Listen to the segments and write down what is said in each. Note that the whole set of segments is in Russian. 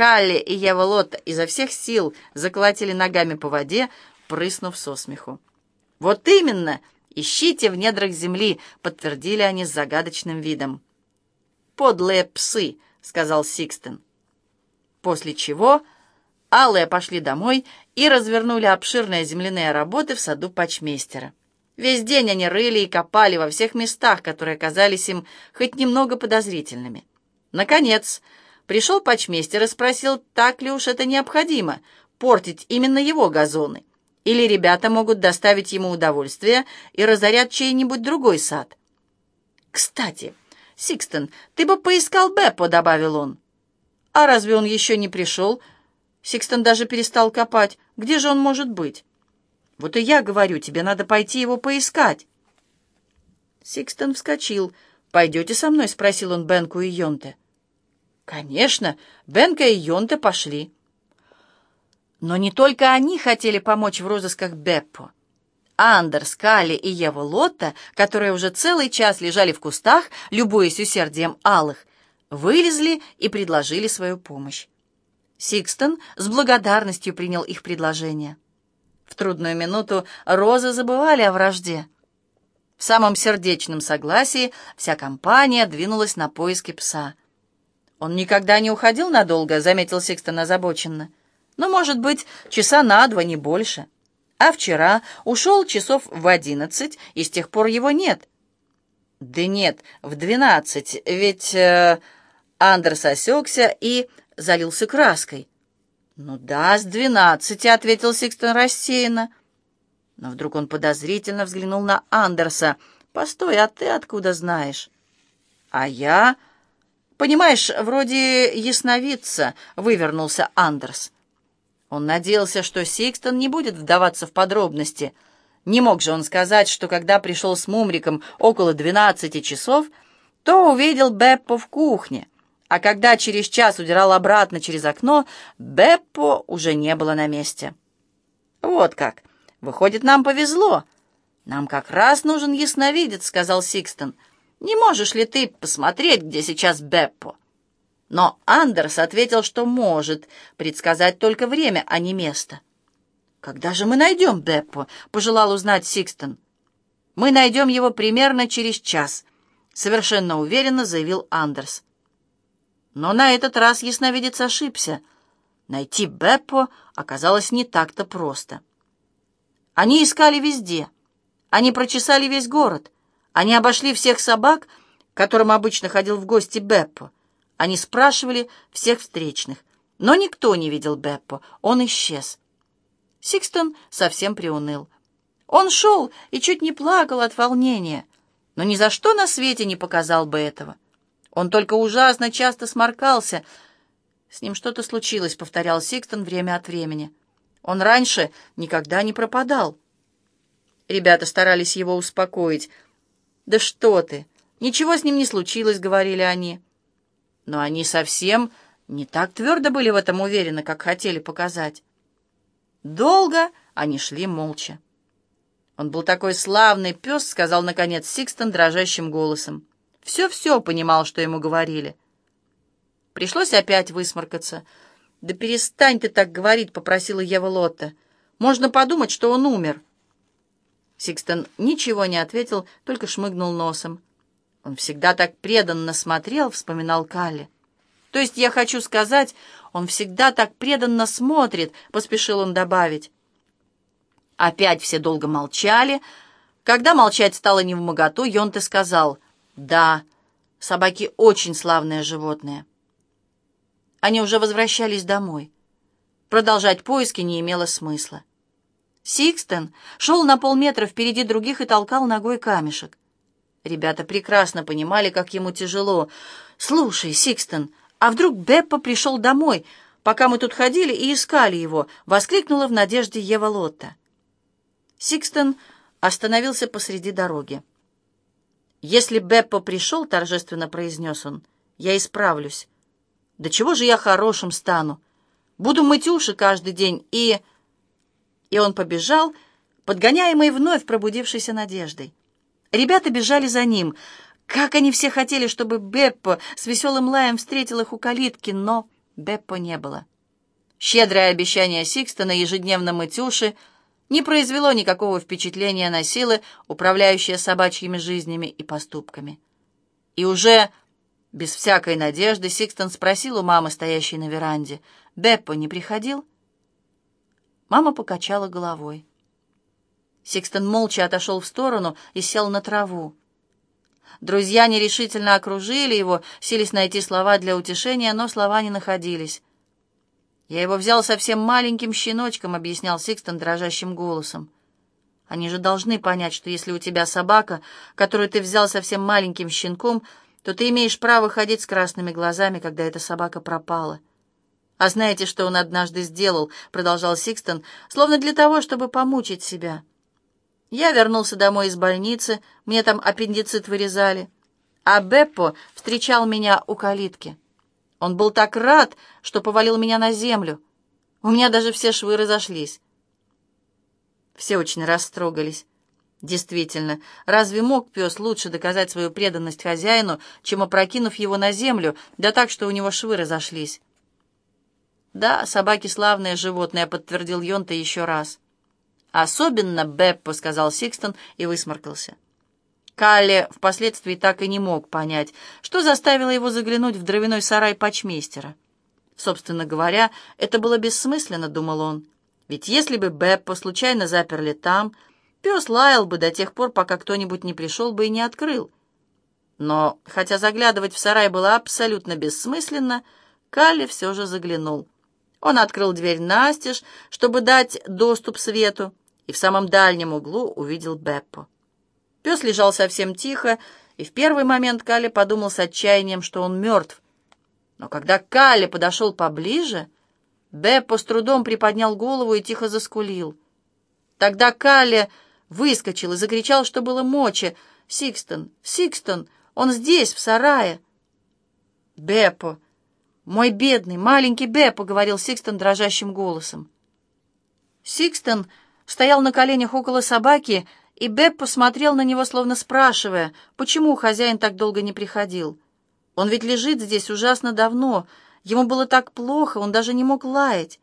Калли и Ева Лотта изо всех сил заколотили ногами по воде, прыснув со смеху. «Вот именно! Ищите в недрах земли!» — подтвердили они с загадочным видом. «Подлые псы!» — сказал Сикстен. После чего алые пошли домой и развернули обширные земляные работы в саду почмейстера. Весь день они рыли и копали во всех местах, которые казались им хоть немного подозрительными. Наконец, пришел почмейстер и спросил, так ли уж это необходимо, портить именно его газоны, или ребята могут доставить ему удовольствие и разорят чей-нибудь другой сад. «Кстати, Сикстон, ты бы поискал Беппо», — добавил он. «А разве он еще не пришел?» Сикстон даже перестал копать. «Где же он может быть?» Вот и я говорю, тебе надо пойти его поискать. Сикстон вскочил. «Пойдете со мной?» — спросил он Бенку и Йонте. «Конечно, Бенка и Йонте пошли». Но не только они хотели помочь в розысках Беппо. Андерс, Калли и Ева Лотта, которые уже целый час лежали в кустах, любуясь усердием алых, вылезли и предложили свою помощь. Сикстон с благодарностью принял их предложение. В трудную минуту розы забывали о вражде. В самом сердечном согласии вся компания двинулась на поиски пса. «Он никогда не уходил надолго», — заметил Сикстон озабоченно. «Но, может быть, часа на два, не больше. А вчера ушел часов в одиннадцать, и с тех пор его нет». «Да нет, в двенадцать, ведь...» э, Андерс осекся и залился краской. «Ну да, с двенадцати», — ответил Сикстон рассеянно. Но вдруг он подозрительно взглянул на Андерса. «Постой, а ты откуда знаешь?» «А я...» «Понимаешь, вроде ясновидца», — вывернулся Андерс. Он надеялся, что Сикстон не будет вдаваться в подробности. Не мог же он сказать, что когда пришел с Мумриком около двенадцати часов, то увидел Беппо в кухне — а когда через час удирал обратно через окно, Беппо уже не было на месте. «Вот как! Выходит, нам повезло!» «Нам как раз нужен ясновидец», — сказал Сикстон. «Не можешь ли ты посмотреть, где сейчас Беппо?» Но Андерс ответил, что может предсказать только время, а не место. «Когда же мы найдем Беппо?» — пожелал узнать Сикстон. «Мы найдем его примерно через час», — совершенно уверенно заявил Андерс. Но на этот раз ясновидец ошибся. Найти Беппо оказалось не так-то просто. Они искали везде. Они прочесали весь город. Они обошли всех собак, к которым обычно ходил в гости Беппо. Они спрашивали всех встречных. Но никто не видел Беппо. Он исчез. Сикстон совсем приуныл. Он шел и чуть не плакал от волнения, но ни за что на свете не показал бы этого. Он только ужасно часто сморкался. С ним что-то случилось, повторял Сикстон время от времени. Он раньше никогда не пропадал. Ребята старались его успокоить. «Да что ты! Ничего с ним не случилось», — говорили они. Но они совсем не так твердо были в этом уверены, как хотели показать. Долго они шли молча. «Он был такой славный пес», — сказал, наконец, Сикстон дрожащим голосом. Все-все понимал, что ему говорили. Пришлось опять высморкаться. «Да перестань ты так говорить», — попросила Ева Лотта. «Можно подумать, что он умер». Сикстон ничего не ответил, только шмыгнул носом. «Он всегда так преданно смотрел», — вспоминал Калли. «То есть я хочу сказать, он всегда так преданно смотрит», — поспешил он добавить. Опять все долго молчали. Когда молчать стало невмоготу, Йонте сказал — да, собаки очень славные животные. Они уже возвращались домой. Продолжать поиски не имело смысла. Сикстен шел на полметра впереди других и толкал ногой камешек. Ребята прекрасно понимали, как ему тяжело. «Слушай, Сикстен, а вдруг Беппа пришел домой, пока мы тут ходили и искали его?» — воскликнула в надежде Ева Лотта. Сикстен остановился посреди дороги. «Если Беппо пришел, — торжественно произнес он, — я исправлюсь. Да чего же я хорошим стану? Буду мыть уши каждый день и...» И он побежал, подгоняемый вновь пробудившейся надеждой. Ребята бежали за ним. Как они все хотели, чтобы Беппо с веселым лаем встретил их у калитки, но Беппо не было. Щедрое обещание Сикстона ежедневно мыть уши не произвело никакого впечатления на силы, управляющие собачьими жизнями и поступками. И уже без всякой надежды Сикстон спросил у мамы, стоящей на веранде, «Беппо не приходил?» Мама покачала головой. Сикстон молча отошел в сторону и сел на траву. Друзья нерешительно окружили его, сились найти слова для утешения, но слова не находились. «Я его взял совсем маленьким щеночком», — объяснял Сикстон дрожащим голосом. «Они же должны понять, что если у тебя собака, которую ты взял совсем маленьким щенком, то ты имеешь право ходить с красными глазами, когда эта собака пропала». «А знаете, что он однажды сделал?» — продолжал Сикстон, словно для того, чтобы помучить себя. «Я вернулся домой из больницы, мне там аппендицит вырезали, а Беппо встречал меня у калитки». Он был так рад, что повалил меня на землю. У меня даже все швы разошлись. Все очень растрогались. Действительно, разве мог пес лучше доказать свою преданность хозяину, чем опрокинув его на землю, да так, что у него швы разошлись? «Да, собаки славные животные», — подтвердил Йонта еще раз. «Особенно Беппо», — сказал Сикстон и высморкался. Калле впоследствии так и не мог понять, что заставило его заглянуть в дровяной сарай почмейстера. Собственно говоря, это было бессмысленно, думал он. Ведь если бы Беппо случайно заперли там, пес лаял бы до тех пор, пока кто-нибудь не пришел бы и не открыл. Но, хотя заглядывать в сарай было абсолютно бессмысленно, Калли все же заглянул. Он открыл дверь настежь, чтобы дать доступ свету, и в самом дальнем углу увидел Беппо. Пес лежал совсем тихо, и в первый момент Калли подумал с отчаянием, что он мертв. Но когда Калли подошел поближе, Беппо с трудом приподнял голову и тихо заскулил. Тогда Калли выскочил и закричал, что было мочи. «Сикстон! Сикстон! Он здесь, в сарае!» «Беппо! Мой бедный, маленький Беппо!» — говорил Сикстон дрожащим голосом. Сикстон стоял на коленях около собаки и Беппо посмотрел на него, словно спрашивая, почему хозяин так долго не приходил. Он ведь лежит здесь ужасно давно, ему было так плохо, он даже не мог лаять.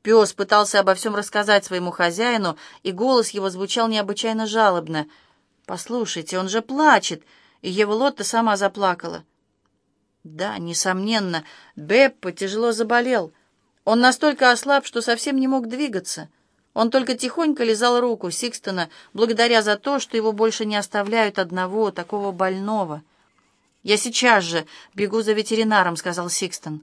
Пес пытался обо всем рассказать своему хозяину, и голос его звучал необычайно жалобно. «Послушайте, он же плачет!» И Ева Лотта сама заплакала. Да, несомненно, Беппо тяжело заболел. Он настолько ослаб, что совсем не мог двигаться. Он только тихонько лизал руку Сикстона, благодаря за то, что его больше не оставляют одного, такого больного. «Я сейчас же бегу за ветеринаром», — сказал Сикстон.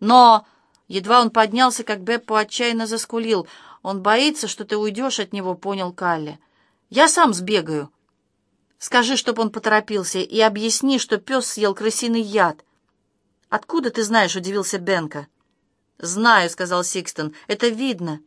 «Но...» Едва он поднялся, как Беппо отчаянно заскулил. «Он боится, что ты уйдешь от него», — понял Калли. «Я сам сбегаю». «Скажи, чтоб он поторопился, и объясни, что пес съел крысиный яд». «Откуда ты знаешь?» — удивился Бенка. «Знаю», — сказал Сикстон. «Это видно».